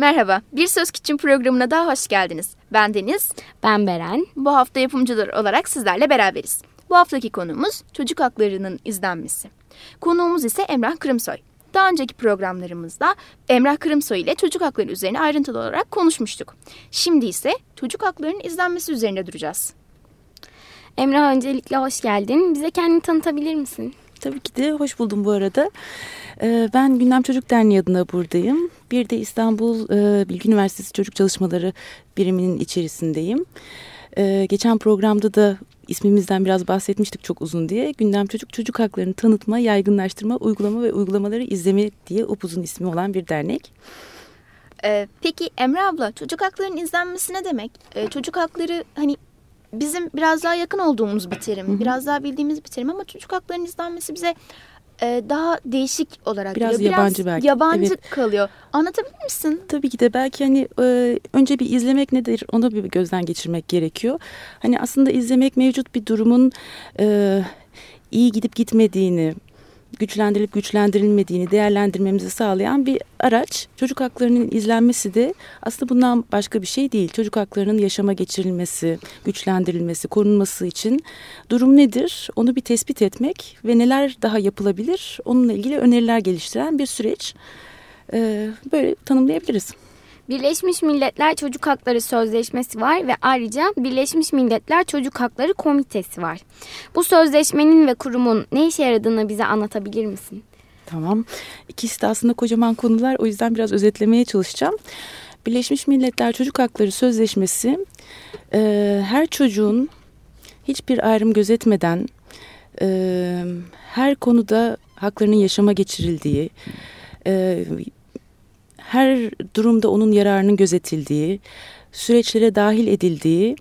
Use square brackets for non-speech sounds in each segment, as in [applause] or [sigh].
Merhaba, Bir Söz Küçüm programına daha hoş geldiniz. Ben Deniz. Ben Beren. Bu hafta yapımcılar olarak sizlerle beraberiz. Bu haftaki konumuz çocuk haklarının izlenmesi. Konuğumuz ise Emrah Kırımsoy. Daha önceki programlarımızda Emrah Kırımsoy ile çocuk hakları üzerine ayrıntılı olarak konuşmuştuk. Şimdi ise çocuk haklarının izlenmesi üzerine duracağız. Emrah öncelikle hoş geldin. Bize kendini tanıtabilir misin? Tabii ki de hoş buldum bu arada. Ee, ben Gündem Çocuk Derneği adına buradayım. Bir de İstanbul e, Bilgi Üniversitesi Çocuk Çalışmaları biriminin içerisindeyim. Ee, geçen programda da ismimizden biraz bahsetmiştik çok uzun diye. Gündem Çocuk Çocuk Haklarını Tanıtma, Yaygınlaştırma, Uygulama ve Uygulamaları İzleme diye upuzun ismi olan bir dernek. Ee, peki Emre abla çocuk haklarının izlenmesi ne demek? Ee, çocuk hakları hani bizim biraz daha yakın olduğumuz bir terim, biraz daha bildiğimiz bir terim ama çocuk haklarının izlenmesi bize e, daha değişik olarak biraz geliyor. yabancı biraz belki. yabancı evet. kalıyor. Anlatabilir misin? Tabii ki de belki hani e, önce bir izlemek nedir onu bir gözden geçirmek gerekiyor. Hani aslında izlemek mevcut bir durumun e, iyi gidip gitmediğini, güçlendirilip güçlendirilmediğini değerlendirmemizi sağlayan bir araç. Çocuk haklarının izlenmesi de aslında bundan başka bir şey değil. Çocuk haklarının yaşama geçirilmesi, güçlendirilmesi, korunması için durum nedir? Onu bir tespit etmek ve neler daha yapılabilir? Onunla ilgili öneriler geliştiren bir süreç. Böyle tanımlayabiliriz. Birleşmiş Milletler Çocuk Hakları Sözleşmesi var ve ayrıca Birleşmiş Milletler Çocuk Hakları Komitesi var. Bu sözleşmenin ve kurumun ne işe yaradığını bize anlatabilir misin? Tamam. İkisi de aslında kocaman konular o yüzden biraz özetlemeye çalışacağım. Birleşmiş Milletler Çocuk Hakları Sözleşmesi e, her çocuğun hiçbir ayrım gözetmeden e, her konuda haklarının yaşama geçirildiği, e, her durumda onun yararının gözetildiği, süreçlere dahil edildiği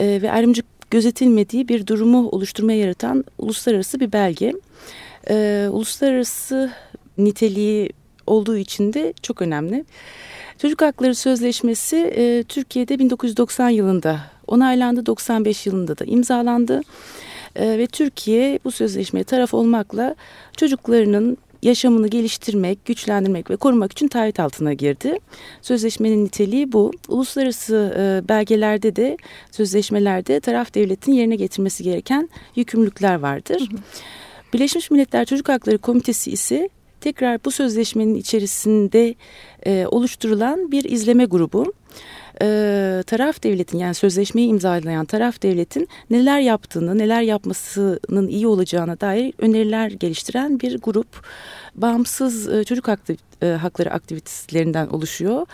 e, ve ayrımcılık gözetilmediği bir durumu oluşturmaya yaratan uluslararası bir belge. E, uluslararası niteliği olduğu için de çok önemli. Çocuk Hakları Sözleşmesi e, Türkiye'de 1990 yılında onaylandı, 95 yılında da imzalandı. E, ve Türkiye bu sözleşmeye taraf olmakla çocuklarının yaşamını geliştirmek, güçlendirmek ve korumak için taahhüt altına girdi. Sözleşmenin niteliği bu. Uluslararası e, belgelerde de sözleşmelerde taraf devletin yerine getirmesi gereken yükümlülükler vardır. Hı hı. Birleşmiş Milletler Çocuk Hakları Komitesi ise tekrar bu sözleşmenin içerisinde e, oluşturulan bir izleme grubu e, taraf devletin yani sözleşmeyi imzalayan taraf devletin neler yaptığını, neler yapmasının iyi olacağına dair öneriler geliştiren bir grup bağımsız e, çocuk aktiv, e, hakları aktivistlerinden oluşuyor.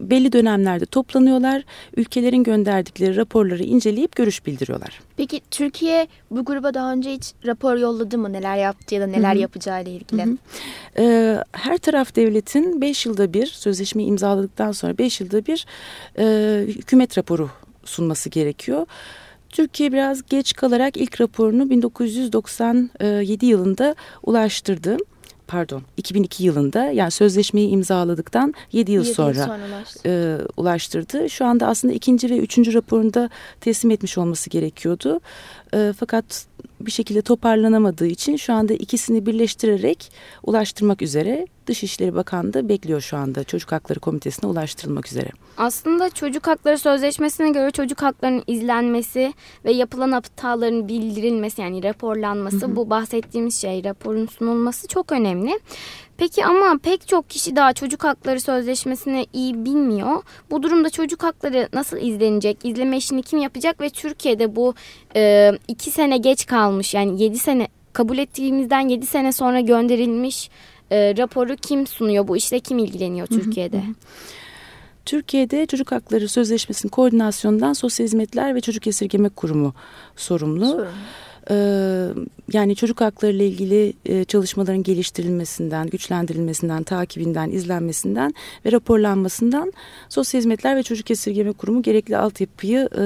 Belli dönemlerde toplanıyorlar, ülkelerin gönderdikleri raporları inceleyip görüş bildiriyorlar. Peki Türkiye bu gruba daha önce hiç rapor yolladı mı? Neler yaptı ya da neler Hı -hı. yapacağı ile ilgili? Hı -hı. Ee, her taraf devletin beş yılda bir sözleşmeyi imzaladıktan sonra beş yılda bir e, hükümet raporu sunması gerekiyor. Türkiye biraz geç kalarak ilk raporunu 1997 yılında ulaştırdı pardon 2002 yılında yani sözleşmeyi imzaladıktan 7 yıl 7 sonra, yıl sonra ulaştı. E, ulaştırdı. Şu anda aslında ikinci ve üçüncü raporunda teslim etmiş olması gerekiyordu. E, fakat bir şekilde toparlanamadığı için şu anda ikisini birleştirerek ulaştırmak üzere Dışişleri Bakanlığı da bekliyor şu anda Çocuk Hakları Komitesi'ne ulaştırılmak üzere. Aslında Çocuk Hakları Sözleşmesi'ne göre çocuk haklarının izlenmesi ve yapılan hataların bildirilmesi yani raporlanması hı hı. bu bahsettiğimiz şey raporun sunulması çok önemli. Peki ama pek çok kişi daha çocuk hakları sözleşmesini iyi bilmiyor. Bu durumda çocuk hakları nasıl izlenecek? İzleme işini kim yapacak? Ve Türkiye'de bu e, iki sene geç kalmış yani yedi sene kabul ettiğimizden yedi sene sonra gönderilmiş e, raporu kim sunuyor? Bu işle kim ilgileniyor Türkiye'de? Hı hı. Türkiye'de Çocuk Hakları Sözleşmesi'nin koordinasyonundan Sosyal Hizmetler ve Çocuk Esirgeme Kurumu sorumlu. sorumlu. Ee, yani çocuk hakları ile ilgili e, çalışmaların geliştirilmesinden, güçlendirilmesinden, takibinden, izlenmesinden ve raporlanmasından Sosyal Hizmetler ve Çocuk Esirgeme Kurumu gerekli altyapıyı e,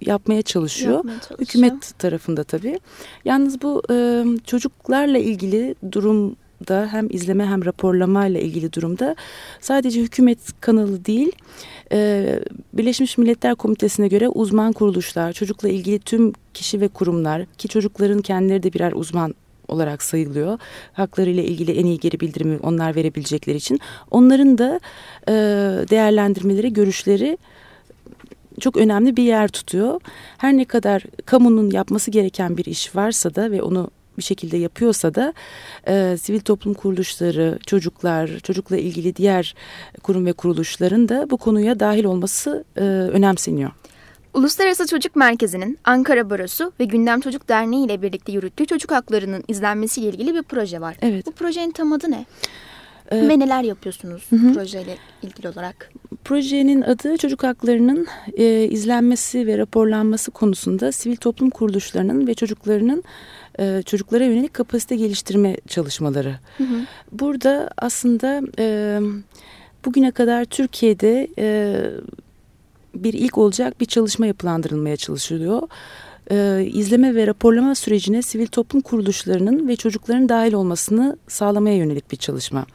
yapmaya çalışıyor. Yapmaya çalışıyor. Hükümet tarafında tabii. Yalnız bu e, çocuklarla ilgili durum da hem izleme hem raporlama ile ilgili durumda sadece hükümet kanalı değil e, Birleşmiş Milletler Komitesi'ne göre uzman kuruluşlar, çocukla ilgili tüm kişi ve kurumlar ki çocukların kendileri de birer uzman olarak sayılıyor. Haklarıyla ilgili en iyi geri bildirimi onlar verebilecekleri için. Onların da e, değerlendirmeleri, görüşleri çok önemli bir yer tutuyor. Her ne kadar kamunun yapması gereken bir iş varsa da ve onu bir şekilde yapıyorsa da e, sivil toplum kuruluşları, çocuklar, çocukla ilgili diğer kurum ve kuruluşların da bu konuya dahil olması e, önemseniyor. Uluslararası Çocuk Merkezi'nin Ankara Barosu ve Gündem Çocuk Derneği ile birlikte yürüttüğü çocuk haklarının izlenmesiyle ilgili bir proje var. Evet. Bu projenin tam adı ne? Ee, ve neler yapıyorsunuz hı hı. projeyle ilgili olarak? Projenin adı çocuk haklarının e, izlenmesi ve raporlanması konusunda sivil toplum kuruluşlarının ve çocuklarının e, çocuklara yönelik kapasite geliştirme çalışmaları. Hı hı. Burada aslında e, bugüne kadar Türkiye'de e, bir ilk olacak bir çalışma yapılandırılmaya çalışılıyor. Ee, izleme ve raporlama sürecine sivil toplum kuruluşlarının ve çocukların dahil olmasını sağlamaya yönelik bir çalışma.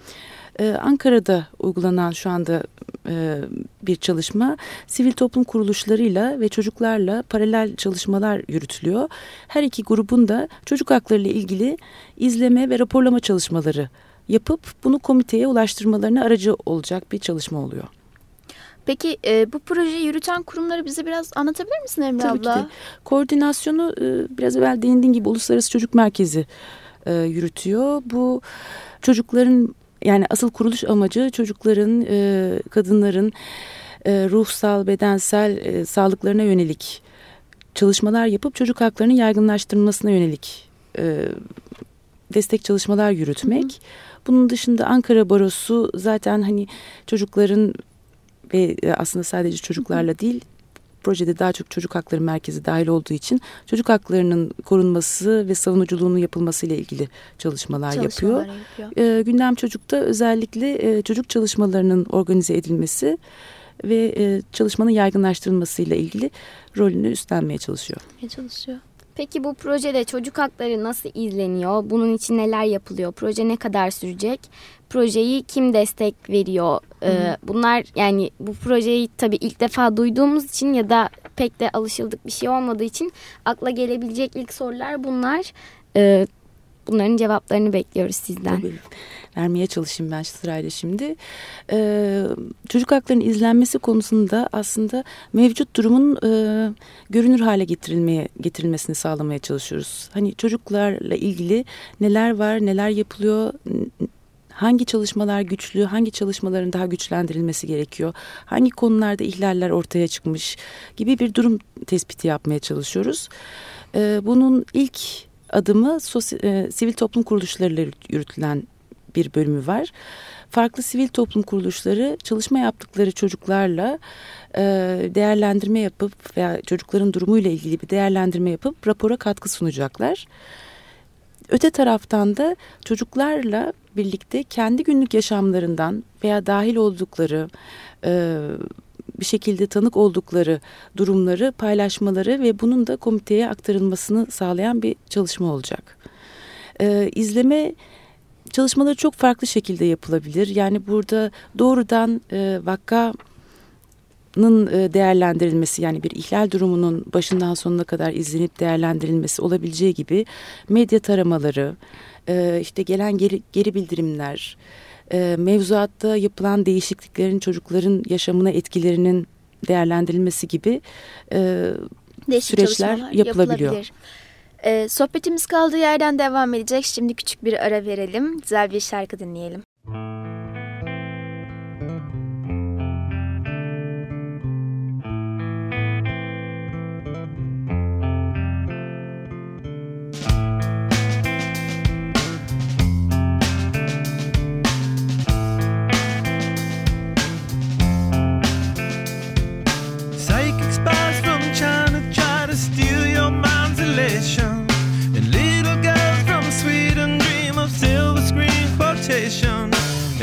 Ee, Ankara'da uygulanan şu anda e, bir çalışma sivil toplum kuruluşlarıyla ve çocuklarla paralel çalışmalar yürütülüyor. Her iki grubun da çocuk hakları ile ilgili izleme ve raporlama çalışmaları yapıp bunu komiteye ulaştırmalarına aracı olacak bir çalışma oluyor. Peki e, bu projeyi yürüten kurumları bize biraz anlatabilir misin Emre Tabii abla? Ki de. Koordinasyonu e, biraz evvel değindiğin gibi Uluslararası Çocuk Merkezi e, yürütüyor. Bu çocukların yani asıl kuruluş amacı çocukların, e, kadınların e, ruhsal, bedensel e, sağlıklarına yönelik çalışmalar yapıp çocuk haklarının yaygınlaştırılmasına yönelik e, destek çalışmalar yürütmek. Hı hı. Bunun dışında Ankara Barosu zaten hani çocukların ve e, aslında sadece çocuklarla değil projede daha çok çocuk hakları merkezi dahil olduğu için çocuk haklarının korunması ve savunuculuğunun yapılması ile ilgili çalışmalar, çalışmalar yapıyor. yapıyor. E, Gündem Çocuk'ta özellikle e, çocuk çalışmalarının organize edilmesi ve e, çalışmanın yaygınlaştırılmasıyla ilgili rolünü üstlenmeye çalışıyor. Ne çalışıyor? Peki bu projede çocuk hakları nasıl izleniyor? Bunun için neler yapılıyor? Proje ne kadar sürecek? Projeyi kim destek veriyor? Ee, bunlar yani bu projeyi tabii ilk defa duyduğumuz için ya da pek de alışıldık bir şey olmadığı için akla gelebilecek ilk sorular bunlar. Ee, bunların cevaplarını bekliyoruz sizden. Tabii vermeye çalışayım ben sırayla şimdi. Ee, çocuk haklarının izlenmesi konusunda aslında mevcut durumun e, görünür hale getirilmeye getirilmesini sağlamaya çalışıyoruz. Hani çocuklarla ilgili neler var, neler yapılıyor, hangi çalışmalar güçlü, hangi çalışmaların daha güçlendirilmesi gerekiyor, hangi konularda ihlaller ortaya çıkmış gibi bir durum tespiti yapmaya çalışıyoruz. Ee, bunun ilk adımı e, sivil toplum kuruluşlarıyla yürütülen bir bölümü var. Farklı sivil toplum kuruluşları çalışma yaptıkları çocuklarla e, değerlendirme yapıp veya çocukların durumuyla ilgili bir değerlendirme yapıp rapora katkı sunacaklar. Öte taraftan da çocuklarla birlikte kendi günlük yaşamlarından veya dahil oldukları e, bir şekilde tanık oldukları durumları paylaşmaları ve bunun da komiteye aktarılmasını sağlayan bir çalışma olacak. E, izleme çalışmaları çok farklı şekilde yapılabilir. Yani burada doğrudan e, vakanın e, değerlendirilmesi yani bir ihlal durumunun başından sonuna kadar izlenip değerlendirilmesi olabileceği gibi medya taramaları, e, işte gelen geri, geri bildirimler, e, mevzuatta yapılan değişikliklerin çocukların yaşamına etkilerinin değerlendirilmesi gibi e, süreçler yapılabiliyor. Yapılabilir. Ee, sohbetimiz kaldığı yerden devam edecek. Şimdi küçük bir ara verelim. Güzel bir şarkı dinleyelim.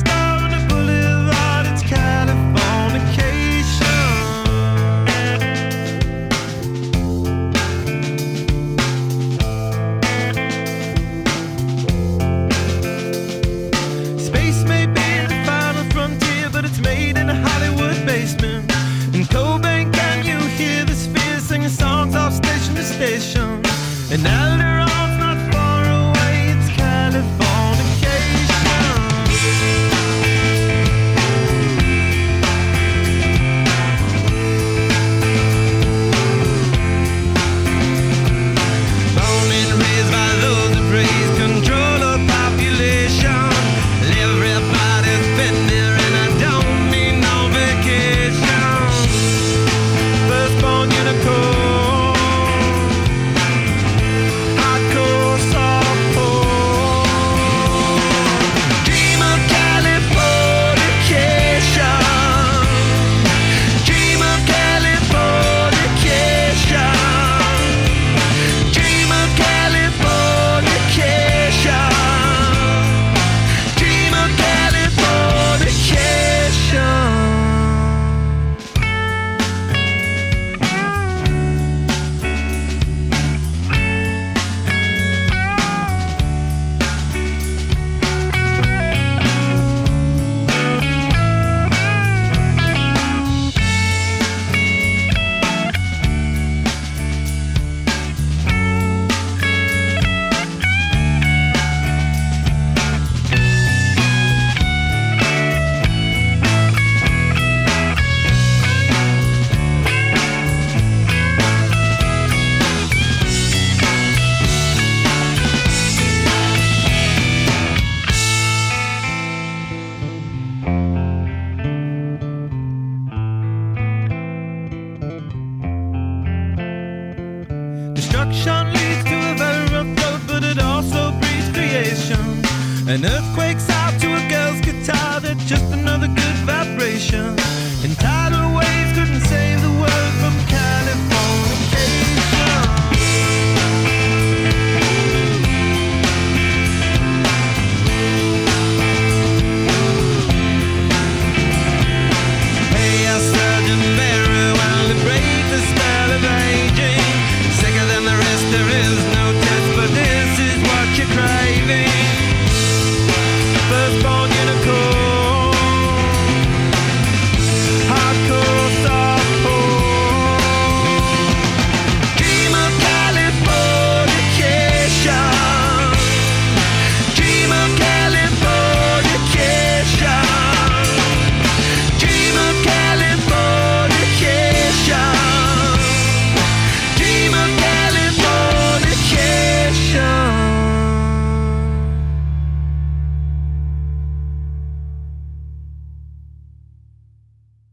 stone.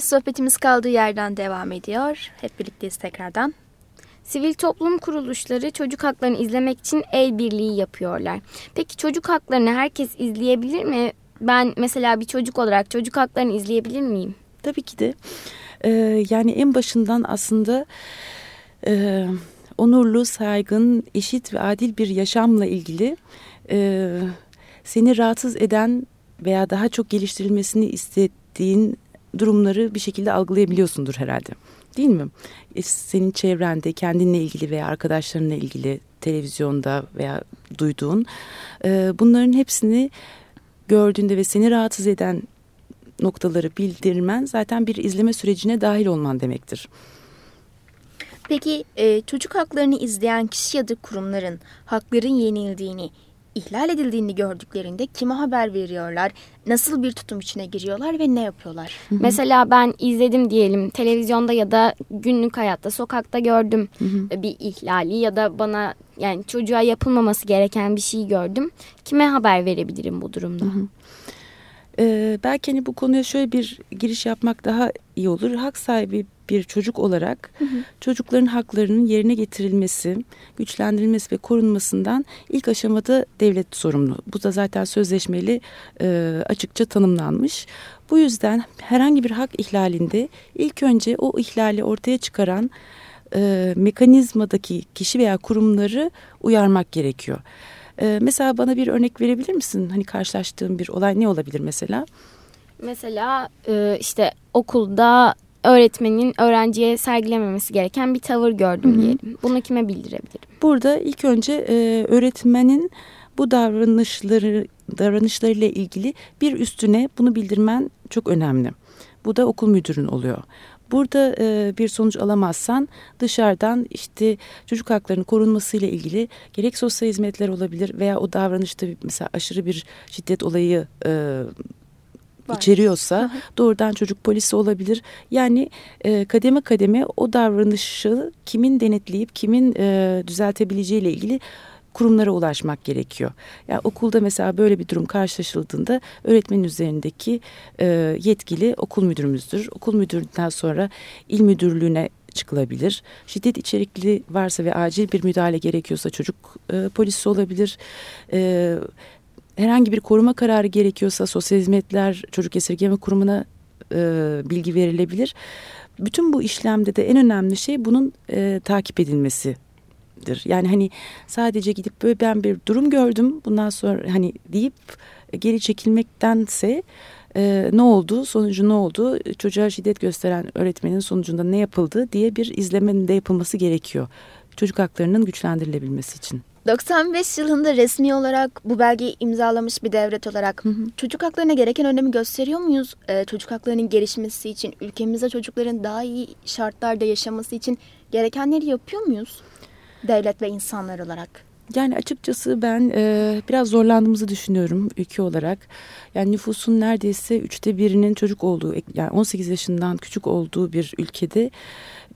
Sohbetimiz kaldığı yerden devam ediyor. Hep birlikteyiz tekrardan. Sivil toplum kuruluşları çocuk haklarını izlemek için el birliği yapıyorlar. Peki çocuk haklarını herkes izleyebilir mi? Ben mesela bir çocuk olarak çocuk haklarını izleyebilir miyim? Tabii ki de. Ee, yani en başından aslında e, onurlu, saygın, eşit ve adil bir yaşamla ilgili e, seni rahatsız eden veya daha çok geliştirilmesini istediğin durumları bir şekilde algılayabiliyorsundur herhalde. Değil mi? E, senin çevrende kendinle ilgili veya arkadaşlarınla ilgili televizyonda veya duyduğun e, bunların hepsini gördüğünde ve seni rahatsız eden noktaları bildirmen zaten bir izleme sürecine dahil olman demektir. Peki e, çocuk haklarını izleyen kişi ya da kurumların hakların yenildiğini, ihlal edildiğini gördüklerinde kime haber veriyorlar, nasıl bir tutum içine giriyorlar ve ne yapıyorlar? Mesela ben izledim diyelim televizyonda ya da günlük hayatta sokakta gördüm bir ihlali ya da bana yani çocuğa yapılmaması gereken bir şey gördüm. Kime haber verebilirim bu durumda? Ee, belki hani bu konuya şöyle bir giriş yapmak daha iyi olur. Hak sahibi bir çocuk olarak çocukların haklarının yerine getirilmesi, güçlendirilmesi ve korunmasından ilk aşamada devlet sorumlu. Bu da zaten sözleşmeli e, açıkça tanımlanmış. Bu yüzden herhangi bir hak ihlalinde ilk önce o ihlali ortaya çıkaran e, mekanizmadaki kişi veya kurumları uyarmak gerekiyor. E, mesela bana bir örnek verebilir misin? Hani karşılaştığın bir olay ne olabilir mesela? Mesela e, işte okulda öğretmenin öğrenciye sergilememesi gereken bir tavır gördüm diyelim. Bunu kime bildirebilirim? Burada ilk önce e, öğretmenin bu davranışları davranışlarıyla ilgili bir üstüne bunu bildirmen çok önemli. Bu da okul müdürün oluyor. Burada e, bir sonuç alamazsan dışarıdan işte çocuk haklarının korunmasıyla ilgili gerek sosyal hizmetler olabilir veya o davranışta mesela aşırı bir şiddet olayı e, içeriyorsa doğrudan çocuk polisi olabilir. Yani e, kademe kademe o davranışı kimin denetleyip kimin e, düzeltebileceği ile ilgili kurumlara ulaşmak gerekiyor. Yani okulda mesela böyle bir durum karşılaşıldığında öğretmenin üzerindeki e, yetkili okul müdürümüzdür. Okul müdüründen sonra il müdürlüğüne çıkılabilir. Şiddet içerikli varsa ve acil bir müdahale gerekiyorsa çocuk e, polisi olabilir. E, herhangi bir koruma kararı gerekiyorsa sosyal hizmetler çocuk esirgeme kurumuna e, bilgi verilebilir. Bütün bu işlemde de en önemli şey bunun e, takip edilmesi Yani hani sadece gidip böyle ben bir durum gördüm bundan sonra hani deyip geri çekilmektense e, ne oldu sonucu ne oldu çocuğa şiddet gösteren öğretmenin sonucunda ne yapıldı diye bir izlemenin de yapılması gerekiyor. Çocuk haklarının güçlendirilebilmesi için. 95 yılında resmi olarak bu belgeyi imzalamış bir devlet olarak çocuk haklarına gereken önemi gösteriyor muyuz? Ee, çocuk haklarının gelişmesi için, ülkemizde çocukların daha iyi şartlarda yaşaması için gerekenleri yapıyor muyuz? Devlet ve insanlar olarak. Yani açıkçası ben e, biraz zorlandığımızı düşünüyorum ülke olarak. Yani nüfusun neredeyse üçte birinin çocuk olduğu, yani 18 yaşından küçük olduğu bir ülkede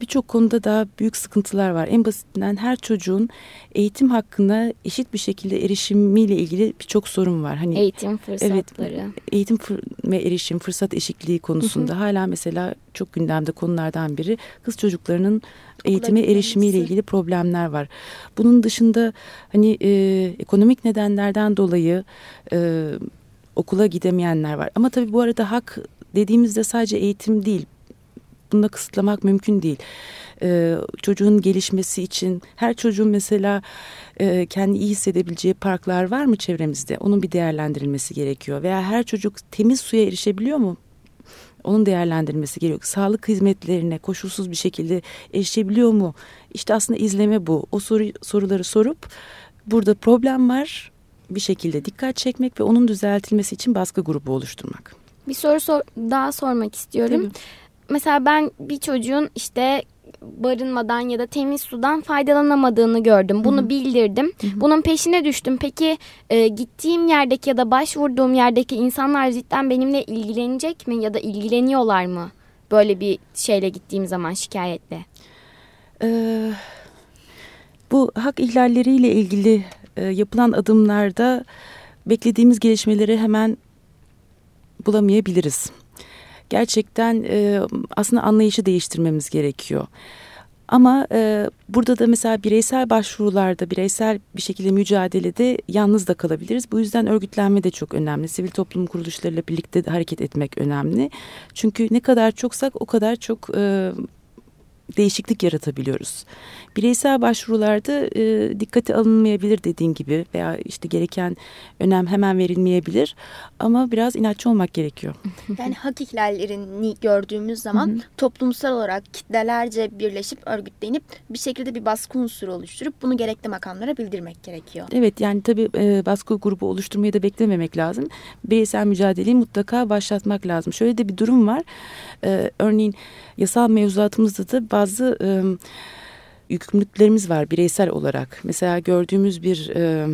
birçok konuda daha büyük sıkıntılar var. En basitinden her çocuğun eğitim hakkına eşit bir şekilde erişimiyle ilgili birçok sorun var. Hani eğitim fırsatları. Evet, eğitim ve erişim, fırsat eşitliği konusunda hala mesela çok gündemde konulardan biri kız çocuklarının eğitime erişimiyle ilgili problemler var. Bunun dışında hani e, ekonomik nedenlerden dolayı e, okula gidemeyenler var. Ama tabii bu arada hak dediğimizde sadece eğitim değil bunu da kısıtlamak mümkün değil. Ee, çocuğun gelişmesi için her çocuğun mesela e, kendi iyi hissedebileceği parklar var mı çevremizde? Onun bir değerlendirilmesi gerekiyor. Veya her çocuk temiz suya erişebiliyor mu? Onun değerlendirilmesi gerekiyor. Sağlık hizmetlerine koşulsuz bir şekilde erişebiliyor mu? İşte aslında izleme bu. O soru, soruları sorup burada problem var bir şekilde dikkat çekmek ve onun düzeltilmesi için baskı grubu oluşturmak. Bir soru sor, daha sormak istiyorum. Tabii mesela ben bir çocuğun işte barınmadan ya da temiz sudan faydalanamadığını gördüm. Bunu Hı-hı. bildirdim. Hı-hı. Bunun peşine düştüm. Peki e, gittiğim yerdeki ya da başvurduğum yerdeki insanlar cidden benimle ilgilenecek mi ya da ilgileniyorlar mı? Böyle bir şeyle gittiğim zaman şikayetle. Ee, bu hak ihlalleriyle ilgili e, yapılan adımlarda beklediğimiz gelişmeleri hemen bulamayabiliriz gerçekten e, aslında anlayışı değiştirmemiz gerekiyor. Ama e, burada da mesela bireysel başvurularda, bireysel bir şekilde mücadelede yalnız da kalabiliriz. Bu yüzden örgütlenme de çok önemli. Sivil toplum kuruluşlarıyla birlikte hareket etmek önemli. Çünkü ne kadar çoksak o kadar çok e, değişiklik yaratabiliyoruz. Bireysel başvurularda e, dikkate alınmayabilir dediğin gibi veya işte gereken önem hemen verilmeyebilir ama biraz inatçı olmak gerekiyor. [laughs] Yani hak ihlallerini gördüğümüz zaman toplumsal olarak kitlelerce birleşip örgütlenip bir şekilde bir baskı unsuru oluşturup bunu gerekli makamlara bildirmek gerekiyor. Evet yani tabii e, baskı grubu oluşturmayı da beklememek lazım. Bireysel mücadeleyi mutlaka başlatmak lazım. Şöyle de bir durum var. E, örneğin yasal mevzuatımızda da bazı e, yükümlülüklerimiz var bireysel olarak. Mesela gördüğümüz bir e,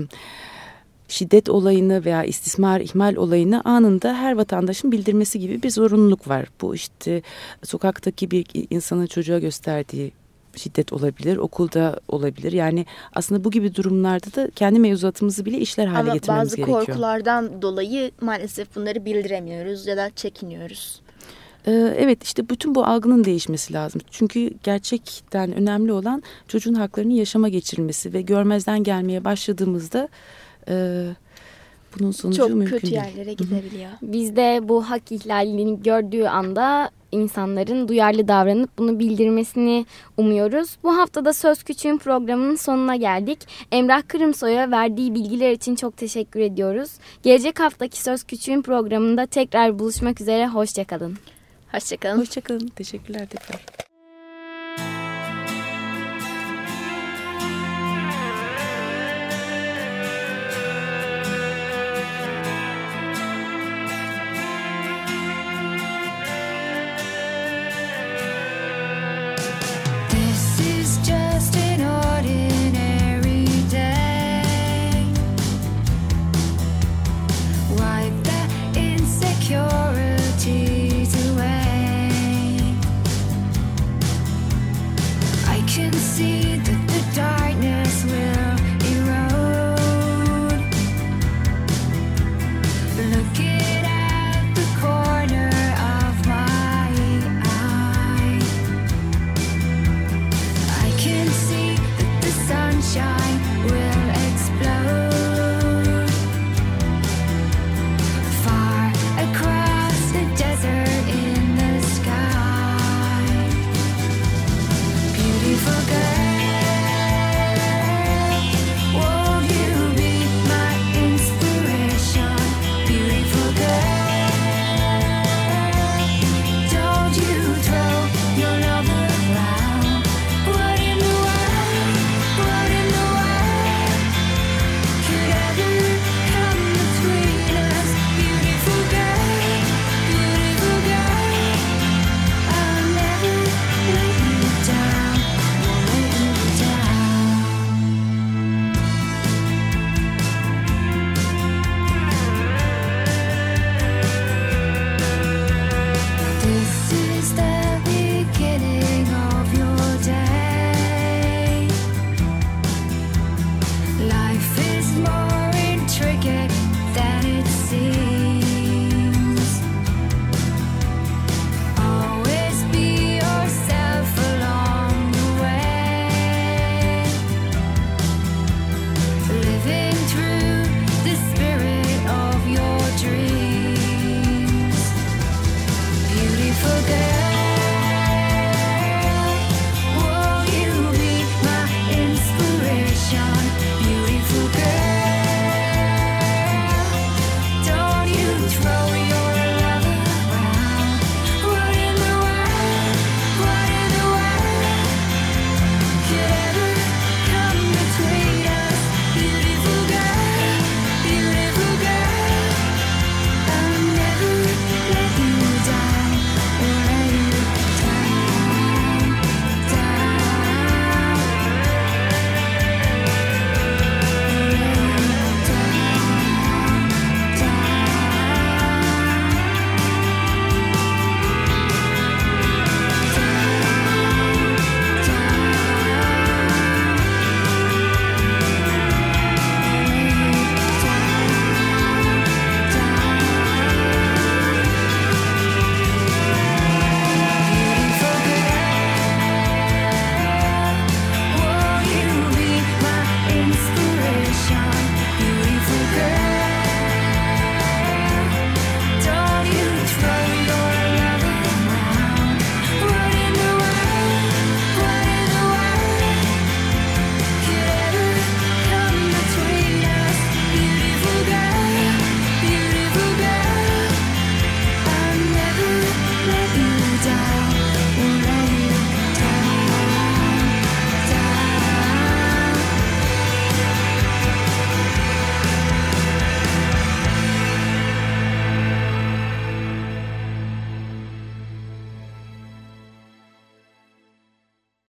şiddet olayını veya istismar ihmal olayını anında her vatandaşın bildirmesi gibi bir zorunluluk var. Bu işte sokaktaki bir insanın çocuğa gösterdiği şiddet olabilir, okulda olabilir. Yani aslında bu gibi durumlarda da kendi mevzuatımızı bile işler hale Ama getirmemiz gerekiyor. Ama bazı korkulardan dolayı maalesef bunları bildiremiyoruz ya da çekiniyoruz. Ee, evet işte bütün bu algının değişmesi lazım. Çünkü gerçekten önemli olan çocuğun haklarını yaşama geçirmesi ve görmezden gelmeye başladığımızda e, bunun sonucu Çok mümkün değil. Çok kötü yerlere gidebiliyor. Biz de bu hak ihlalini gördüğü anda insanların duyarlı davranıp bunu bildirmesini umuyoruz. Bu haftada Söz Küçüğün programının sonuna geldik. Emrah Kırımsoy'a verdiği bilgiler için çok teşekkür ediyoruz. Gelecek haftaki Söz Küçüğün programında tekrar buluşmak üzere. Hoşçakalın. Hoşçakalın. Hoşçakalın. Teşekkürler tekrar.